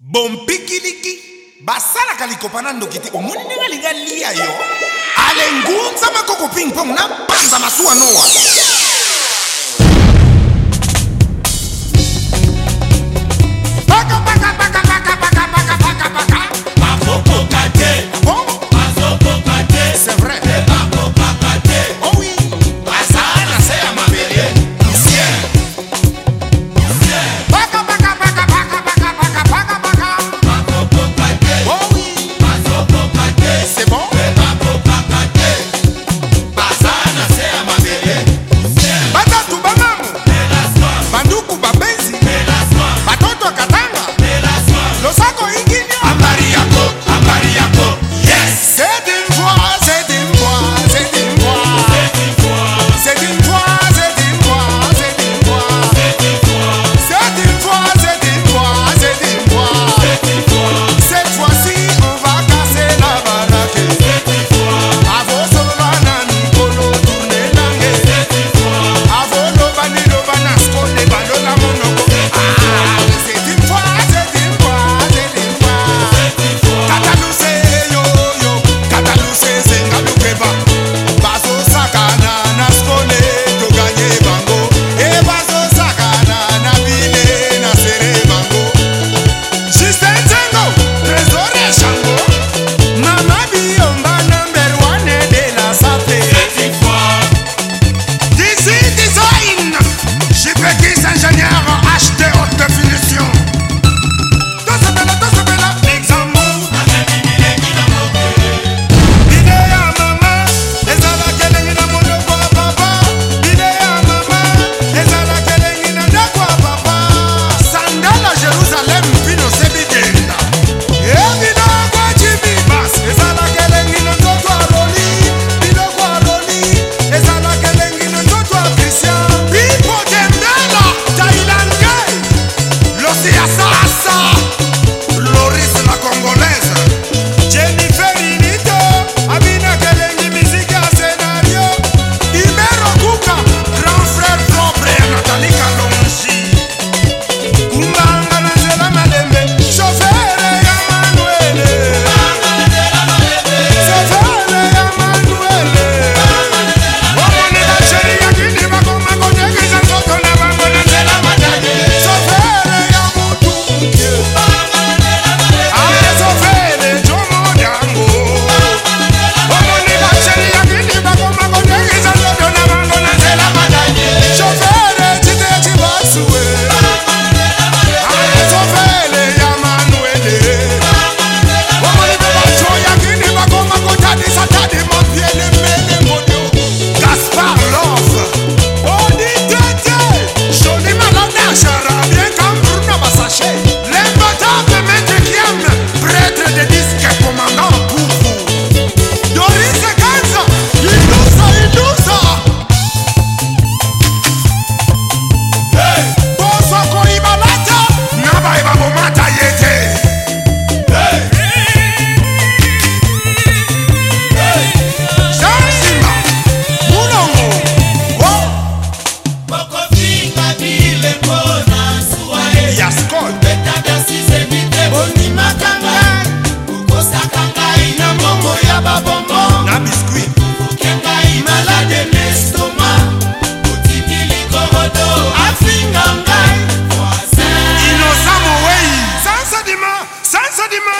bompikiniki basalaka likopa na ndoki te omoni ndenge alingi alia yo alengunza makoko ping pong na panza masuwa nowa matter Vladimir!